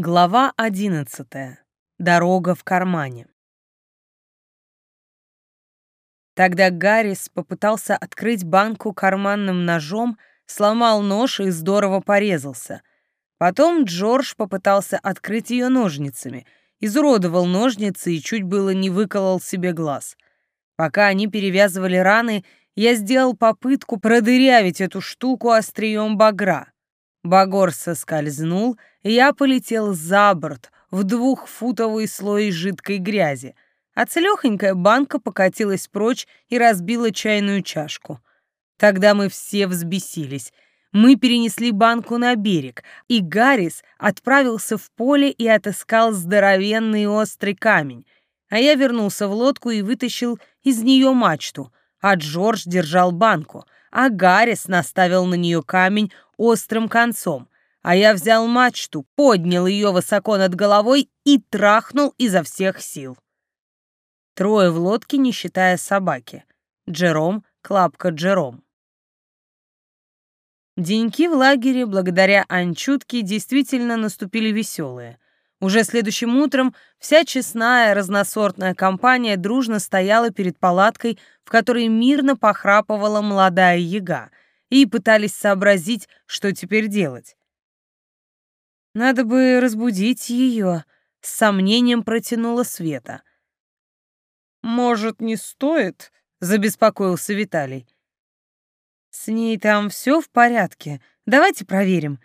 Глава одиннадцатая. Дорога в кармане. Тогда Гаррис попытался открыть банку карманным ножом, сломал нож и здорово порезался. Потом Джордж попытался открыть ее ножницами, изуродовал ножницы и чуть было не выколол себе глаз. Пока они перевязывали раны, я сделал попытку продырявить эту штуку острием багра. Багор соскользнул, я полетел за борт в двухфутовый слой жидкой грязи, а целехонькая банка покатилась прочь и разбила чайную чашку. Тогда мы все взбесились. Мы перенесли банку на берег, и Гаррис отправился в поле и отыскал здоровенный острый камень, а я вернулся в лодку и вытащил из нее мачту, а Джордж держал банку, а Гаррис наставил на нее камень острым концом, а я взял мачту, поднял ее высоко над головой и трахнул изо всех сил. Трое в лодке, не считая собаки. Джером, Клапка Джером. Деньки в лагере, благодаря Анчутке, действительно наступили веселые. Уже следующим утром вся честная разносортная компания дружно стояла перед палаткой, в которой мирно похрапывала молодая яга, и пытались сообразить, что теперь делать. «Надо бы разбудить ее», — с сомнением протянула Света. «Может, не стоит?» — забеспокоился Виталий. «С ней там все в порядке. Давайте проверим».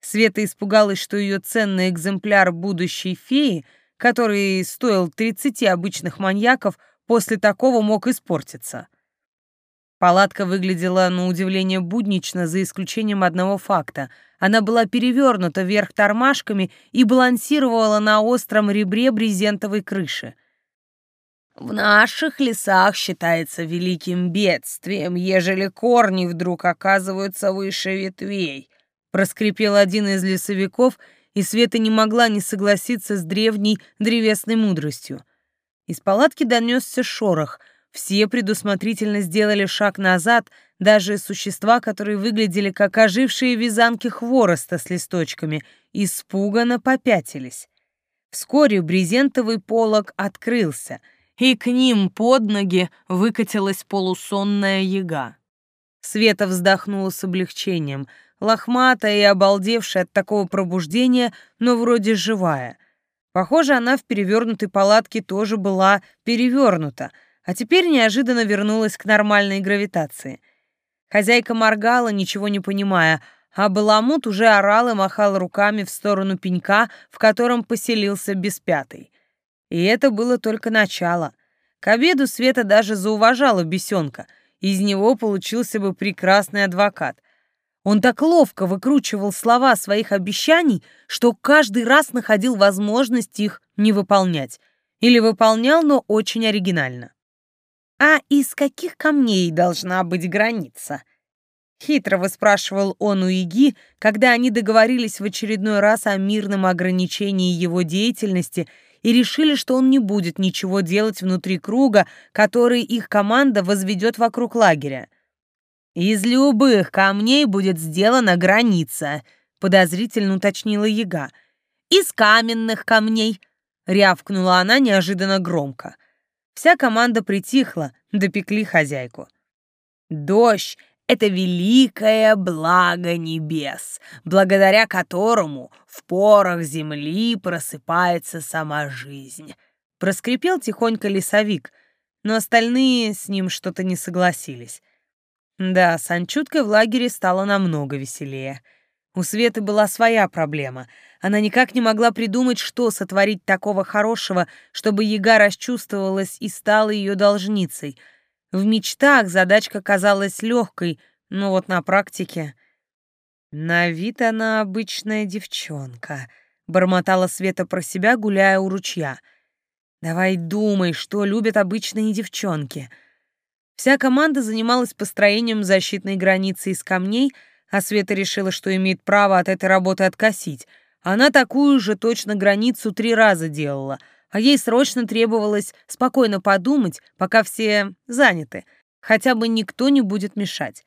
Света испугалась, что ее ценный экземпляр будущей феи, который стоил 30 обычных маньяков, после такого мог испортиться. Палатка выглядела на удивление буднично, за исключением одного факта. Она была перевернута вверх тормашками и балансировала на остром ребре брезентовой крыши. В наших лесах считается великим бедствием, ежели корни вдруг оказываются выше ветвей, проскрипел один из лесовиков, и Света не могла не согласиться с древней древесной мудростью. Из палатки донесся шорох. Все предусмотрительно сделали шаг назад, даже существа, которые выглядели как ожившие вязанки хвороста с листочками, испуганно попятились. Вскоре брезентовый полог открылся — и к ним под ноги выкатилась полусонная яга. Света вздохнула с облегчением, лохматая и обалдевшая от такого пробуждения, но вроде живая. Похоже, она в перевернутой палатке тоже была перевернута, а теперь неожиданно вернулась к нормальной гравитации. Хозяйка моргала, ничего не понимая, а Баламут уже орал и махал руками в сторону пенька, в котором поселился Беспятый. И это было только начало. К обеду Света даже зауважала бесенка. Из него получился бы прекрасный адвокат. Он так ловко выкручивал слова своих обещаний, что каждый раз находил возможность их не выполнять. Или выполнял, но очень оригинально. «А из каких камней должна быть граница?» Хитро выспрашивал он у Иги, когда они договорились в очередной раз о мирном ограничении его деятельности — и решили, что он не будет ничего делать внутри круга, который их команда возведет вокруг лагеря. «Из любых камней будет сделана граница», — подозрительно уточнила яга. «Из каменных камней», — рявкнула она неожиданно громко. Вся команда притихла, допекли хозяйку. «Дождь это великое благо небес, благодаря которому в порах земли просыпается сама жизнь. Проскрипел тихонько лесовик, но остальные с ним что-то не согласились. Да, с Анчуткой в лагере стало намного веселее. У Светы была своя проблема. Она никак не могла придумать, что сотворить такого хорошего, чтобы Яга расчувствовалась и стала ее должницей — в мечтах задачка казалась легкой, но вот на практике... На вид она обычная девчонка, бормотала Света про себя, гуляя у ручья. Давай думай, что любят обычные девчонки. Вся команда занималась построением защитной границы из камней, а Света решила, что имеет право от этой работы откосить. Она такую же точно границу три раза делала — а ей срочно требовалось спокойно подумать, пока все заняты, хотя бы никто не будет мешать.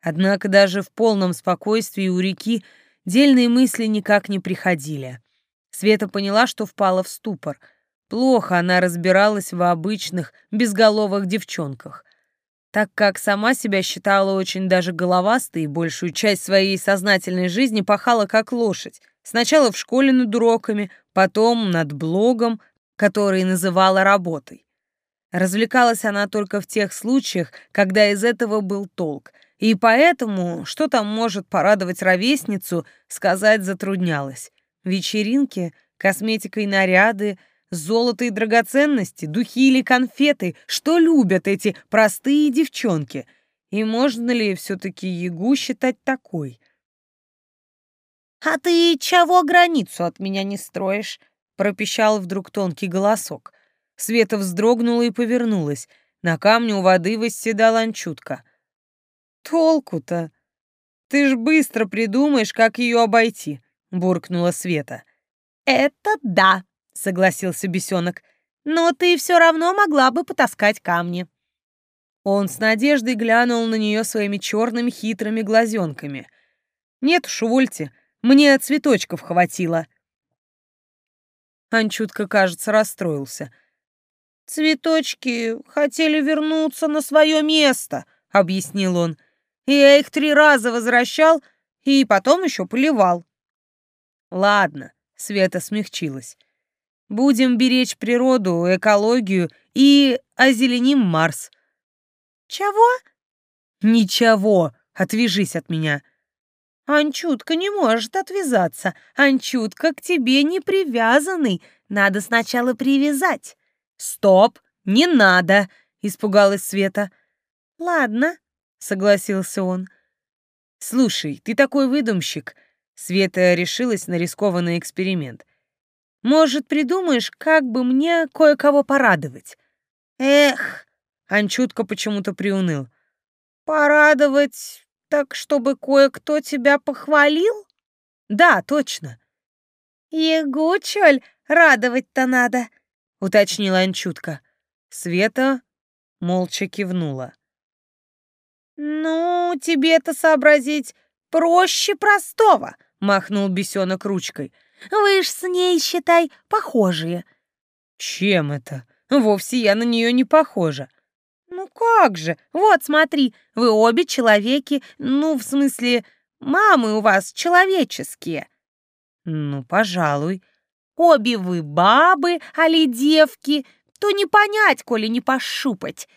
Однако даже в полном спокойствии у реки дельные мысли никак не приходили. Света поняла, что впала в ступор. Плохо она разбиралась в обычных, безголовых девчонках. Так как сама себя считала очень даже головастой и большую часть своей сознательной жизни пахала как лошадь. Сначала в школе над уроками, потом над блогом, который называла работой. Развлекалась она только в тех случаях, когда из этого был толк, и поэтому, что там может порадовать ровесницу, сказать затруднялось. Вечеринки, косметика и наряды, золото и драгоценности, духи или конфеты, что любят эти простые девчонки. И можно ли все-таки Ягу считать такой? «А ты чего границу от меня не строишь?» — пропищал вдруг тонкий голосок. Света вздрогнула и повернулась. На камне у воды восседала Анчутка. «Толку-то? Ты ж быстро придумаешь, как ее обойти», — буркнула Света. «Это да», — согласился бесенок. «Но ты все равно могла бы потаскать камни». Он с надеждой глянул на нее своими черными хитрыми глазенками. «Нет уж, увольте, мне цветочков хватило». Анчутка, кажется, расстроился — «Цветочки хотели вернуться на свое место», — объяснил он. «Я их три раза возвращал и потом еще поливал». «Ладно», — Света смягчилась. «Будем беречь природу, экологию и озеленим Марс». «Чего?» «Ничего, отвяжись от меня». «Анчутка не может отвязаться. Анчутка к тебе не привязанный. Надо сначала привязать». «Стоп! Не надо!» — испугалась Света. «Ладно», — согласился он. «Слушай, ты такой выдумщик!» Света решилась на рискованный эксперимент. «Может, придумаешь, как бы мне кое-кого порадовать?» «Эх!» — Анчутка почему-то приуныл. «Порадовать так, чтобы кое-кто тебя похвалил?» «Да, точно». «Егучоль, радовать-то надо!» — уточнила Анчутка. Света молча кивнула. «Ну, тебе-то сообразить проще простого», — махнул бесенок ручкой. «Вы ж с ней, считай, похожие». «Чем это? Вовсе я на нее не похожа». «Ну как же? Вот, смотри, вы обе человеки, ну, в смысле, мамы у вас человеческие». «Ну, пожалуй», Обе вы бабы, али девки, то не понять, коли не пошупать.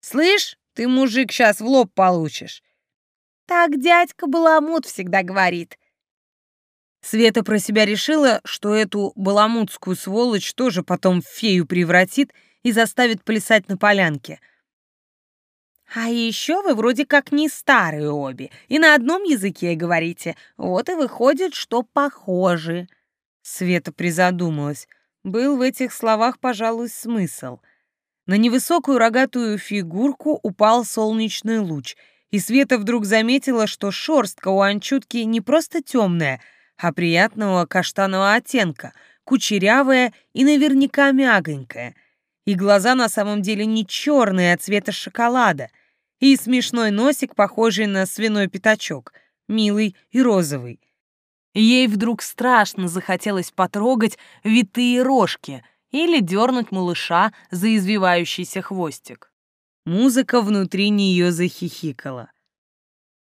Слышь, ты, мужик, сейчас в лоб получишь. Так дядька Баламут всегда говорит. Света про себя решила, что эту баламутскую сволочь тоже потом в фею превратит и заставит плясать на полянке. А еще вы вроде как не старые обе, и на одном языке говорите. Вот и выходит, что похожи. Света призадумалась. Был в этих словах, пожалуй, смысл. На невысокую рогатую фигурку упал солнечный луч, и Света вдруг заметила, что шорстка у анчутки не просто темная, а приятного каштанового оттенка, кучерявая и наверняка мягонькая. И глаза на самом деле не черные, а цвета шоколада, и смешной носик, похожий на свиной пятачок, милый и розовый. Ей вдруг страшно захотелось потрогать витые рожки или дернуть малыша за извивающийся хвостик. Музыка внутри нее захихикала.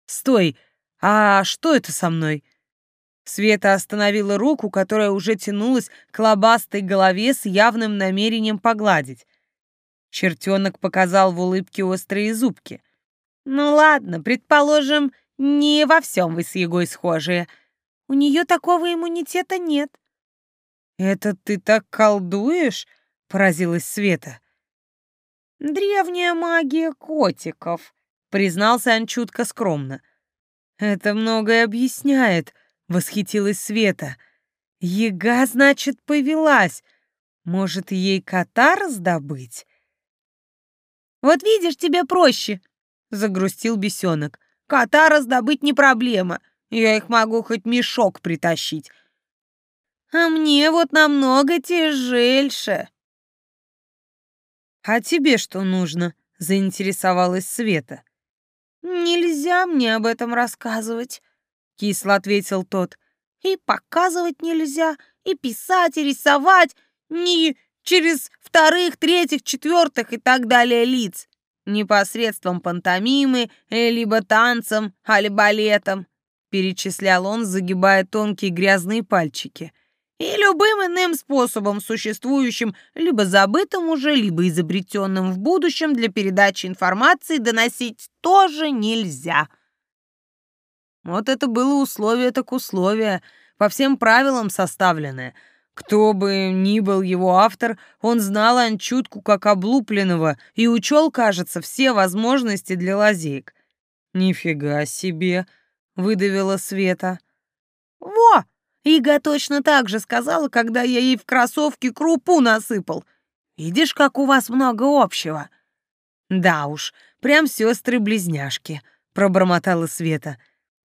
«Стой! А что это со мной?» Света остановила руку, которая уже тянулась к лобастой голове с явным намерением погладить. Чертенок показал в улыбке острые зубки. «Ну ладно, предположим, не во всем вы с Егой схожие. У нее такого иммунитета нет. «Это ты так колдуешь?» — поразилась Света. «Древняя магия котиков», — признался Анчутка скромно. «Это многое объясняет», — восхитилась Света. «Ега, значит, повелась. Может, ей кота раздобыть?» «Вот видишь, тебе проще», — загрустил бесенок. «Кота раздобыть не проблема. Я их могу хоть мешок притащить. А мне вот намного тяжельше. А тебе что нужно? заинтересовалась Света. Нельзя мне об этом рассказывать, кисло ответил тот. И показывать нельзя, и писать, и рисовать не через вторых, третьих, четвертых и так далее лиц, не посредством пантомимы, э, либо танцем, али балетом, перечислял он, загибая тонкие грязные пальчики. И любым иным способом, существующим, либо забытым уже, либо изобретенным в будущем для передачи информации, доносить тоже нельзя. Вот это было условие так условие, по всем правилам составленное. Кто бы ни был его автор, он знал Анчутку как облупленного и учел, кажется, все возможности для лазеек. «Нифига себе!» — выдавила Света. «Во!» Ига точно так же сказала, когда я ей в кроссовки крупу насыпал. Видишь, как у вас много общего. Да уж, прям сестры-близняшки, пробормотала Света.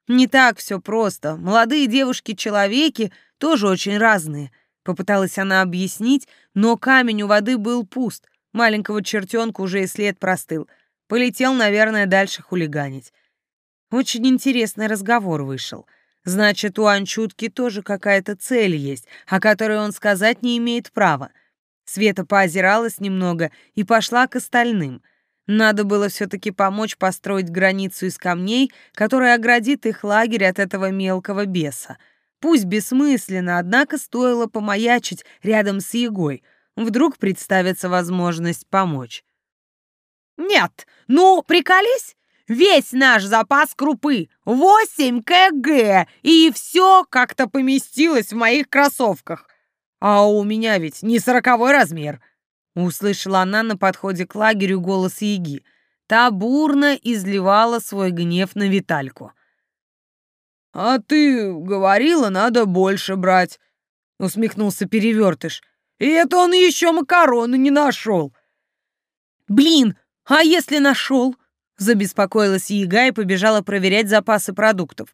Не так все просто. Молодые девушки-человеки тоже очень разные. Попыталась она объяснить, но камень у воды был пуст. Маленького чертенка уже и след простыл. Полетел, наверное, дальше хулиганить. Очень интересный разговор вышел. Значит, у Анчутки тоже какая-то цель есть, о которой он сказать не имеет права. Света поозиралась немного и пошла к остальным. Надо было все-таки помочь построить границу из камней, которая оградит их лагерь от этого мелкого беса. Пусть бессмысленно, однако стоило помаячить рядом с Егой. Вдруг представится возможность помочь. «Нет, ну, приколись! Весь наш запас крупы — 8 кг, и все как-то поместилось в моих кроссовках. А у меня ведь не сороковой размер. Услышала она на подходе к лагерю голос Яги. Та бурно изливала свой гнев на Витальку. «А ты говорила, надо больше брать», — усмехнулся перевертыш. «И это он еще макароны не нашел». «Блин, а если нашел?» Забеспокоилась Яга и побежала проверять запасы продуктов.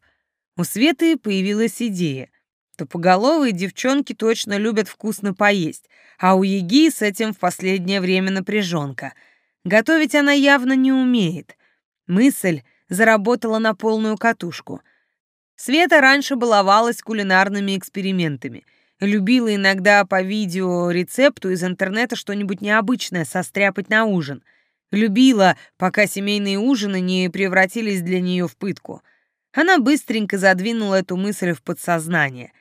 У Светы появилась идея. Тупоголовые девчонки точно любят вкусно поесть, а у Яги с этим в последнее время напряженка. Готовить она явно не умеет. Мысль заработала на полную катушку. Света раньше баловалась кулинарными экспериментами. Любила иногда по видео рецепту из интернета что-нибудь необычное состряпать на ужин — Любила, пока семейные ужины не превратились для нее в пытку. Она быстренько задвинула эту мысль в подсознание.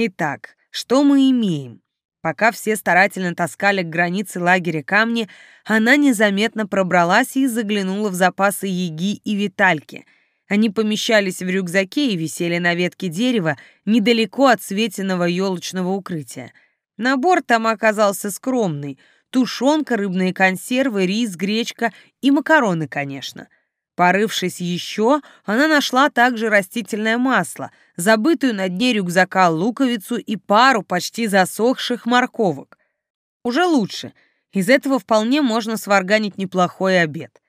Итак, что мы имеем? Пока все старательно таскали к границе лагеря камни, она незаметно пробралась и заглянула в запасы Еги и Витальки. Они помещались в рюкзаке и висели на ветке дерева недалеко от светиного елочного укрытия. Набор там оказался скромный — тушенка, рыбные консервы, рис, гречка и макароны, конечно. Порывшись еще, она нашла также растительное масло, забытую на дне рюкзака луковицу и пару почти засохших морковок. Уже лучше. Из этого вполне можно сварганить неплохой обед.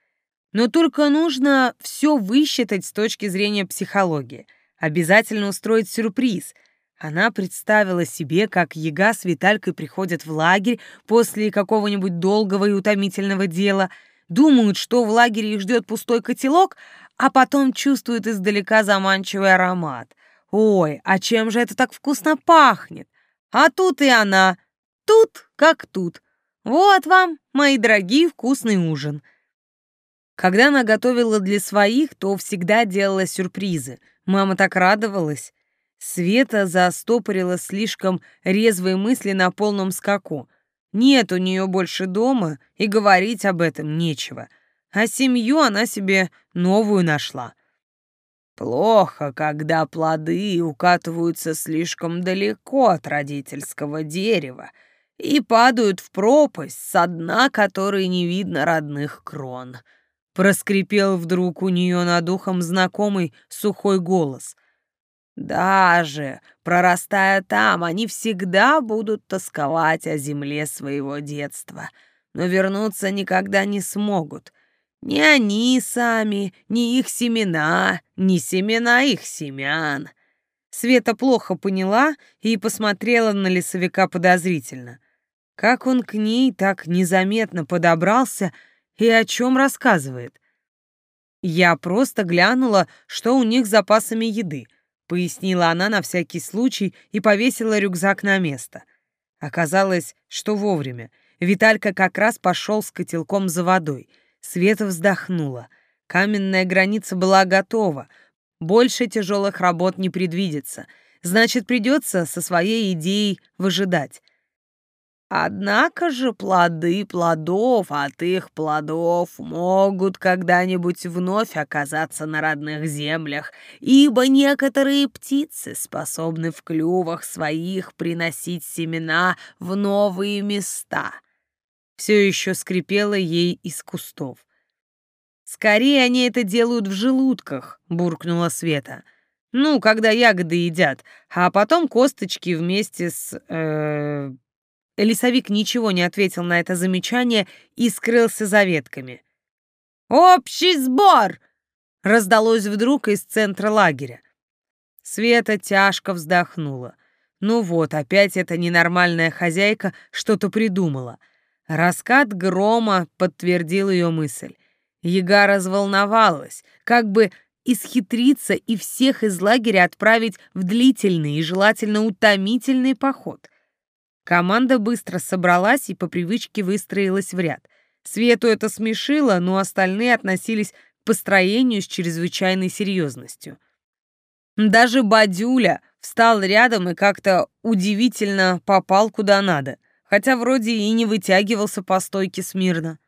Но только нужно все высчитать с точки зрения психологии. Обязательно устроить сюрприз — она представила себе, как Яга с Виталькой приходят в лагерь после какого-нибудь долгого и утомительного дела, думают, что в лагере их ждет пустой котелок, а потом чувствуют издалека заманчивый аромат. Ой, а чем же это так вкусно пахнет? А тут и она. Тут как тут. Вот вам, мои дорогие, вкусный ужин. Когда она готовила для своих, то всегда делала сюрпризы. Мама так радовалась. Света застопорила слишком резвые мысли на полном скаку. Нет у нее больше дома, и говорить об этом нечего. А семью она себе новую нашла. Плохо, когда плоды укатываются слишком далеко от родительского дерева и падают в пропасть, со дна которой не видно родных крон. Проскрипел вдруг у нее над ухом знакомый сухой голос — даже прорастая там, они всегда будут тосковать о земле своего детства, но вернуться никогда не смогут. Ни они сами, ни их семена, ни семена их семян. Света плохо поняла и посмотрела на лесовика подозрительно. Как он к ней так незаметно подобрался и о чем рассказывает? Я просто глянула, что у них с запасами еды — пояснила она на всякий случай и повесила рюкзак на место. Оказалось, что вовремя. Виталька как раз пошел с котелком за водой. Света вздохнула. Каменная граница была готова. Больше тяжелых работ не предвидится. Значит, придется со своей идеей выжидать. Однако же плоды плодов от их плодов могут когда-нибудь вновь оказаться на родных землях, ибо некоторые птицы способны в клювах своих приносить семена в новые места. Все еще скрипело ей из кустов. «Скорее они это делают в желудках», — буркнула Света. «Ну, когда ягоды едят, а потом косточки вместе с... Э, Лесовик ничего не ответил на это замечание и скрылся за ветками. «Общий сбор!» — раздалось вдруг из центра лагеря. Света тяжко вздохнула. Ну вот, опять эта ненормальная хозяйка что-то придумала. Раскат грома подтвердил ее мысль. Яга разволновалась, как бы исхитриться и всех из лагеря отправить в длительный и желательно утомительный поход — Команда быстро собралась и по привычке выстроилась в ряд. Свету это смешило, но остальные относились к построению с чрезвычайной серьезностью. Даже Бадюля встал рядом и как-то удивительно попал куда надо, хотя вроде и не вытягивался по стойке смирно.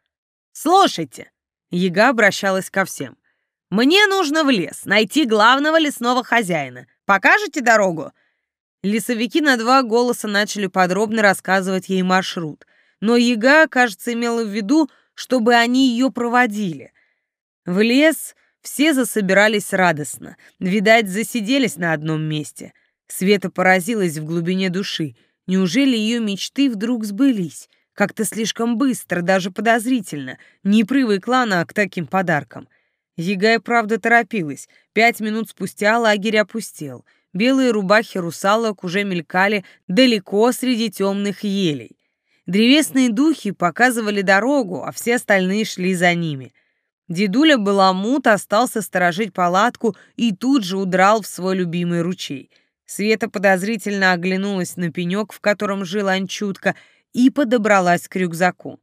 «Слушайте!» — Яга обращалась ко всем. «Мне нужно в лес найти главного лесного хозяина. Покажете дорогу? Лесовики на два голоса начали подробно рассказывать ей маршрут, но Яга, кажется, имела в виду, чтобы они ее проводили. В лес все засобирались радостно, видать, засиделись на одном месте. Света поразилась в глубине души. Неужели ее мечты вдруг сбылись? Как-то слишком быстро, даже подозрительно. Не привыкла она к таким подаркам. Яга и правда торопилась. Пять минут спустя лагерь опустел — Белые рубахи русалок уже мелькали далеко среди темных елей. Древесные духи показывали дорогу, а все остальные шли за ними. Дедуля Баламут остался сторожить палатку и тут же удрал в свой любимый ручей. Света подозрительно оглянулась на пенек, в котором жила Анчутка, и подобралась к рюкзаку.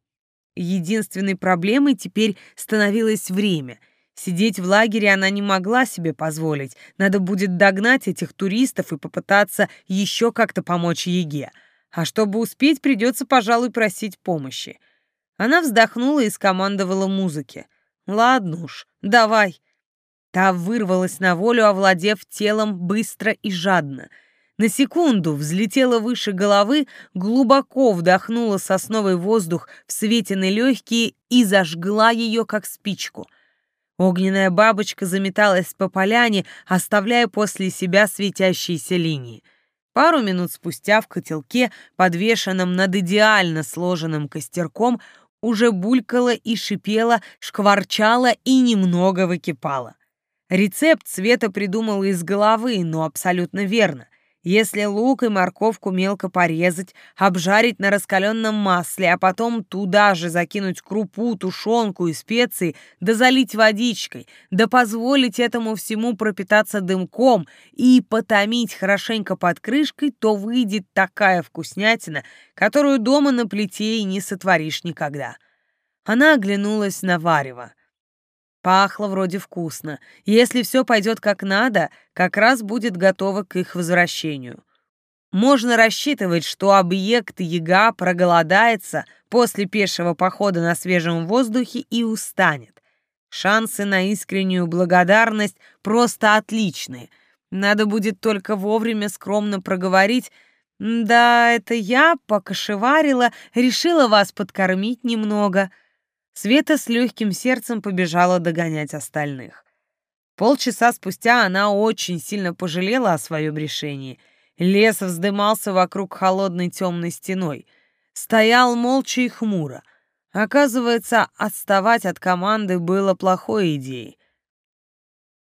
Единственной проблемой теперь становилось время — Сидеть в лагере она не могла себе позволить. Надо будет догнать этих туристов и попытаться еще как-то помочь Еге. А чтобы успеть, придется, пожалуй, просить помощи. Она вздохнула и скомандовала музыке. «Ладно уж, давай». Та вырвалась на волю, овладев телом быстро и жадно. На секунду взлетела выше головы, глубоко вдохнула сосновый воздух в Светины легкие и зажгла ее, как спичку — Огненная бабочка заметалась по поляне, оставляя после себя светящиеся линии. Пару минут спустя в котелке, подвешенном над идеально сложенным костерком, уже булькало и шипело, шкварчало и немного выкипало. Рецепт Света придумала из головы, но абсолютно верно. Если лук и морковку мелко порезать, обжарить на раскаленном масле, а потом туда же закинуть крупу, тушенку и специи, да залить водичкой, да позволить этому всему пропитаться дымком и потомить хорошенько под крышкой, то выйдет такая вкуснятина, которую дома на плите и не сотворишь никогда. Она оглянулась на варево. Пахло вроде вкусно. Если все пойдет как надо, как раз будет готово к их возвращению. Можно рассчитывать, что объект яга проголодается после пешего похода на свежем воздухе и устанет. Шансы на искреннюю благодарность просто отличные. Надо будет только вовремя скромно проговорить «Да, это я покошеварила, решила вас подкормить немного». Света с легким сердцем побежала догонять остальных. Полчаса спустя она очень сильно пожалела о своем решении. Лес вздымался вокруг холодной темной стеной. Стоял молча и хмуро. Оказывается, отставать от команды было плохой идеей.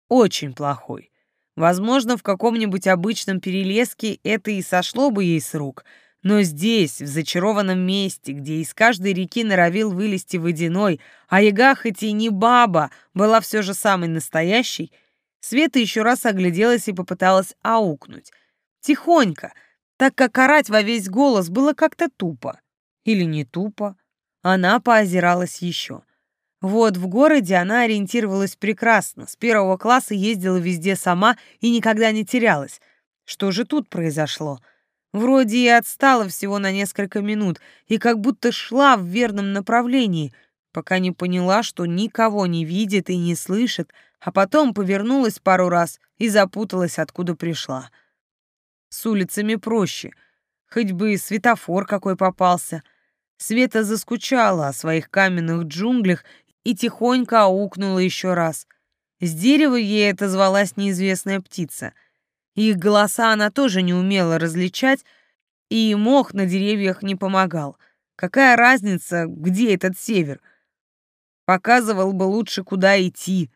Очень плохой. Возможно, в каком-нибудь обычном перелеске это и сошло бы ей с рук — но здесь, в зачарованном месте, где из каждой реки норовил вылезти водяной, а яга хоть и не баба, была все же самой настоящей, Света еще раз огляделась и попыталась аукнуть. Тихонько, так как орать во весь голос было как-то тупо. Или не тупо. Она поозиралась еще. Вот в городе она ориентировалась прекрасно, с первого класса ездила везде сама и никогда не терялась. Что же тут произошло? Вроде и отстала всего на несколько минут, и как будто шла в верном направлении, пока не поняла, что никого не видит и не слышит, а потом повернулась пару раз и запуталась, откуда пришла. С улицами проще, хоть бы и светофор какой попался. Света заскучала о своих каменных джунглях и тихонько аукнула еще раз. С дерева ей отозвалась неизвестная птица. Их голоса она тоже не умела различать, и мох на деревьях не помогал. Какая разница, где этот север? Показывал бы лучше, куда идти.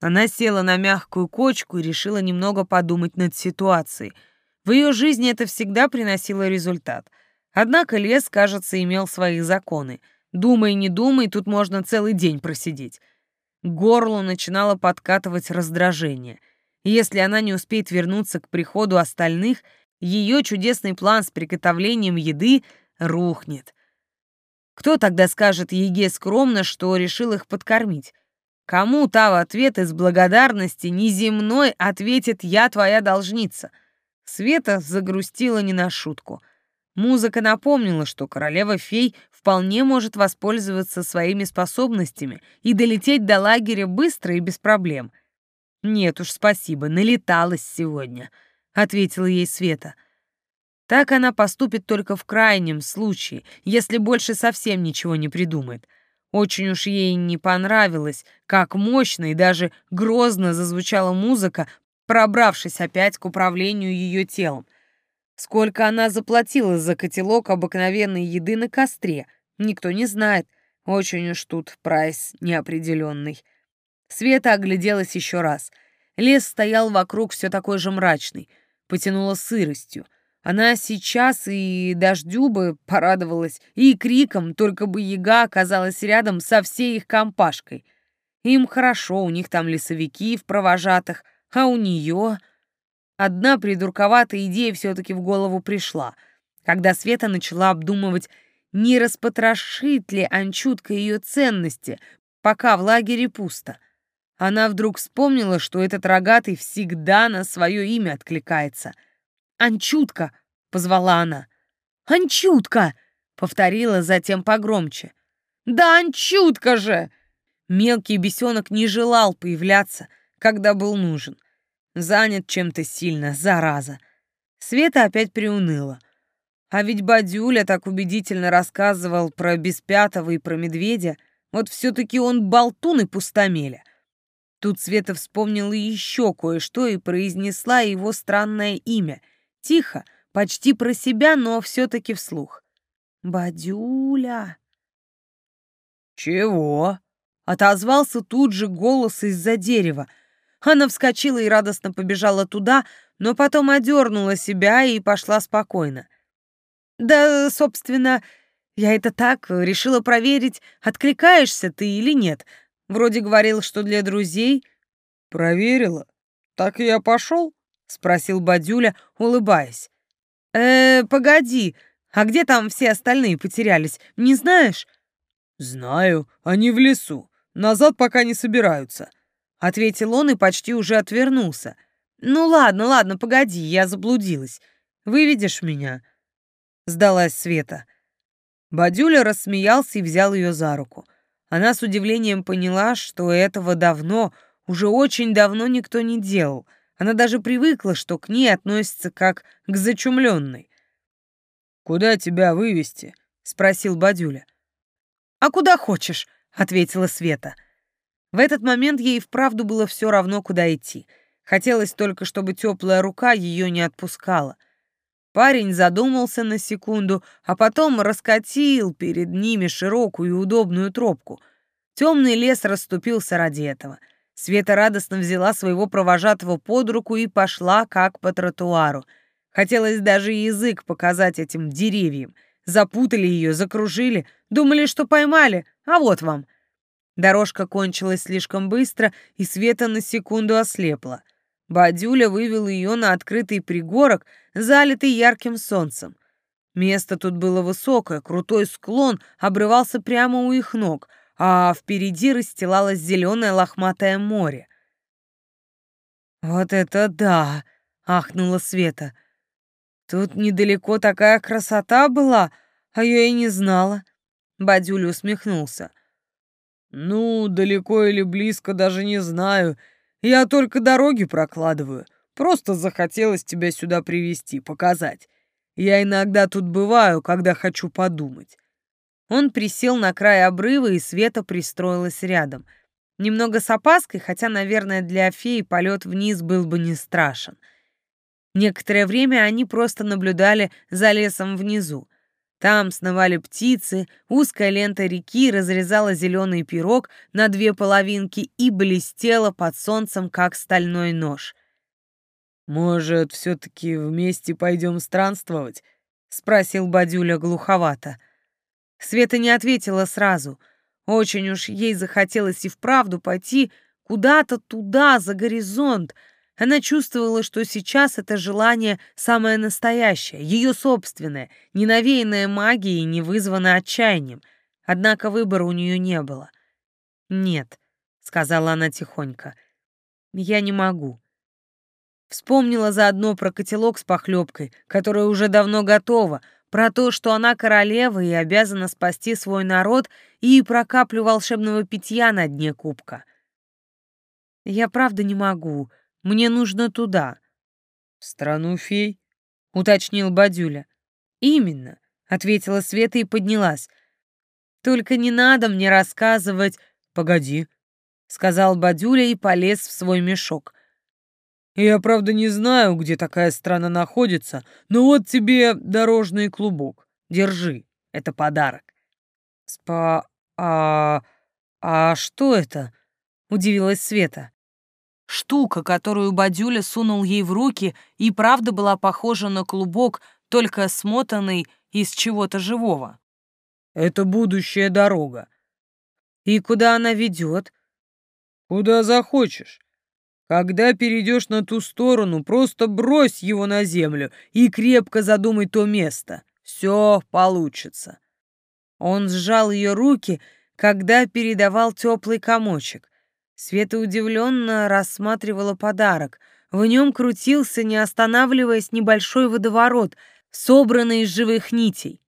Она села на мягкую кочку и решила немного подумать над ситуацией. В ее жизни это всегда приносило результат. Однако лес, кажется, имел свои законы — Думай, не думай, тут можно целый день просидеть. К горлу начинало подкатывать раздражение. Если она не успеет вернуться к приходу остальных, ее чудесный план с приготовлением еды рухнет. Кто тогда скажет Еге скромно, что решил их подкормить? Кому та в ответ из благодарности неземной ответит «я твоя должница»? Света загрустила не на шутку — Музыка напомнила, что королева-фей вполне может воспользоваться своими способностями и долететь до лагеря быстро и без проблем. «Нет уж, спасибо, налеталась сегодня», — ответила ей Света. Так она поступит только в крайнем случае, если больше совсем ничего не придумает. Очень уж ей не понравилось, как мощно и даже грозно зазвучала музыка, пробравшись опять к управлению ее телом. Сколько она заплатила за котелок обыкновенной еды на костре, никто не знает. Очень уж тут прайс неопределенный. Света огляделась еще раз. Лес стоял вокруг все такой же мрачный, потянуло сыростью. Она сейчас и дождю бы порадовалась, и криком, только бы яга оказалась рядом со всей их компашкой. Им хорошо, у них там лесовики в провожатых, а у нее... Одна придурковатая идея все-таки в голову пришла, когда Света начала обдумывать, не распотрошит ли Анчутка ее ценности, пока в лагере пусто. Она вдруг вспомнила, что этот рогатый всегда на свое имя откликается. «Анчутка!» — позвала она. «Анчутка!» — повторила затем погромче. «Да Анчутка же!» Мелкий бесенок не желал появляться, когда был нужен. Занят чем-то сильно, зараза. Света опять приуныла. А ведь Бадюля так убедительно рассказывал про Беспятого и про Медведя. Вот все-таки он болтун и пустомеля. Тут Света вспомнила еще кое-что и произнесла его странное имя. Тихо, почти про себя, но все-таки вслух. «Бадюля!» «Чего?» — отозвался тут же голос из-за дерева — она вскочила и радостно побежала туда, но потом одернула себя и пошла спокойно. «Да, собственно, я это так, решила проверить, откликаешься ты или нет. Вроде говорил, что для друзей...» «Проверила? Так и я пошел?» — спросил Бадюля, улыбаясь. «Э, погоди, а где там все остальные потерялись, не знаешь?» «Знаю, они в лесу. Назад пока не собираются» ответил он и почти уже отвернулся. Ну ладно, ладно, погоди, я заблудилась. Выведешь меня? Сдалась Света. Бадюля рассмеялся и взял ее за руку. Она с удивлением поняла, что этого давно, уже очень давно никто не делал. Она даже привыкла, что к ней относятся как к зачумленной. «Куда тебя вывести? спросил Бадюля. «А куда хочешь», — ответила Света. В этот момент ей вправду было все равно, куда идти. Хотелось только, чтобы теплая рука ее не отпускала. Парень задумался на секунду, а потом раскатил перед ними широкую и удобную тропку. Темный лес расступился ради этого. Света радостно взяла своего провожатого под руку и пошла как по тротуару. Хотелось даже язык показать этим деревьям. Запутали ее, закружили, думали, что поймали, а вот вам — Дорожка кончилась слишком быстро, и Света на секунду ослепла. Бадюля вывел ее на открытый пригорок, залитый ярким солнцем. Место тут было высокое, крутой склон обрывался прямо у их ног, а впереди расстилалось зеленое лохматое море. «Вот это да!» — ахнула Света. «Тут недалеко такая красота была, а я и не знала». Бадюля усмехнулся. «Ну, далеко или близко, даже не знаю. Я только дороги прокладываю. Просто захотелось тебя сюда привести, показать. Я иногда тут бываю, когда хочу подумать». Он присел на край обрыва, и Света пристроилась рядом. Немного с опаской, хотя, наверное, для феи полет вниз был бы не страшен. Некоторое время они просто наблюдали за лесом внизу. Там сновали птицы, узкая лента реки разрезала зеленый пирог на две половинки и блестела под солнцем, как стальной нож. «Может, все-таки вместе пойдем странствовать?» — спросил Бадюля глуховато. Света не ответила сразу. Очень уж ей захотелось и вправду пойти куда-то туда, за горизонт, она чувствовала, что сейчас это желание самое настоящее, ее собственное, не навеянное магией и не вызванное отчаянием. Однако выбора у нее не было. «Нет», — сказала она тихонько, — «я не могу». Вспомнила заодно про котелок с похлебкой, которая уже давно готова, про то, что она королева и обязана спасти свой народ, и про каплю волшебного питья на дне кубка. «Я правда не могу», мне нужно туда». «В страну фей?» — уточнил Бадюля. «Именно», — ответила Света и поднялась. «Только не надо мне рассказывать...» «Погоди», — сказал Бадюля и полез в свой мешок. «Я, правда, не знаю, где такая страна находится, но вот тебе дорожный клубок. Держи, это подарок». «Спа... а... а что это?» — удивилась Света. Штука, которую Бадюля сунул ей в руки, и правда была похожа на клубок, только смотанный из чего-то живого. «Это будущая дорога». «И куда она ведет?» «Куда захочешь. Когда перейдешь на ту сторону, просто брось его на землю и крепко задумай то место. Все получится». Он сжал ее руки, когда передавал теплый комочек. Света удивленно рассматривала подарок. В нем крутился, не останавливаясь, небольшой водоворот, собранный из живых нитей.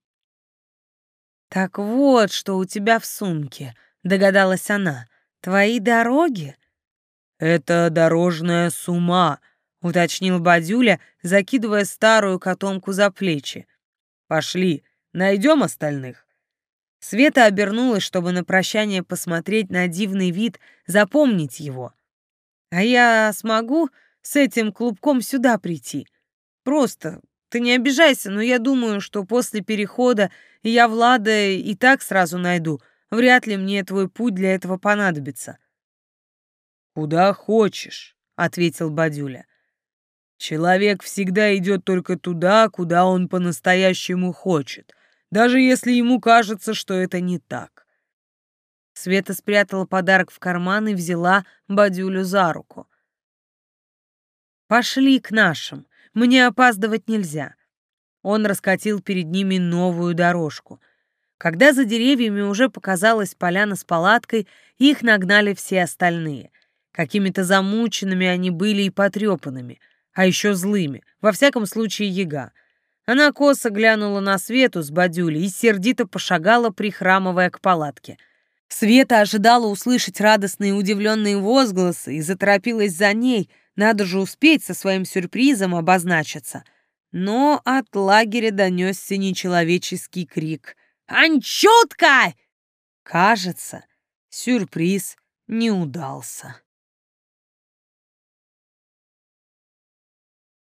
«Так вот, что у тебя в сумке», — догадалась она. «Твои дороги?» «Это дорожная сума», — уточнил Бадюля, закидывая старую котомку за плечи. «Пошли, найдем остальных». Света обернулась, чтобы на прощание посмотреть на дивный вид, запомнить его. «А я смогу с этим клубком сюда прийти? Просто, ты не обижайся, но я думаю, что после перехода я Влада и так сразу найду. Вряд ли мне твой путь для этого понадобится». «Куда хочешь», — ответил Бадюля. «Человек всегда идет только туда, куда он по-настоящему хочет» даже если ему кажется, что это не так. Света спрятала подарок в карман и взяла Бадюлю за руку. «Пошли к нашим, мне опаздывать нельзя». Он раскатил перед ними новую дорожку. Когда за деревьями уже показалась поляна с палаткой, их нагнали все остальные. Какими-то замученными они были и потрепанными, а еще злыми, во всяком случае яга — она косо глянула на Свету с Бадюлей и сердито пошагала, прихрамывая к палатке. Света ожидала услышать радостные удивленные возгласы и заторопилась за ней, надо же успеть со своим сюрпризом обозначиться. Но от лагеря донесся нечеловеческий крик. «Анчутка!» Кажется, сюрприз не удался.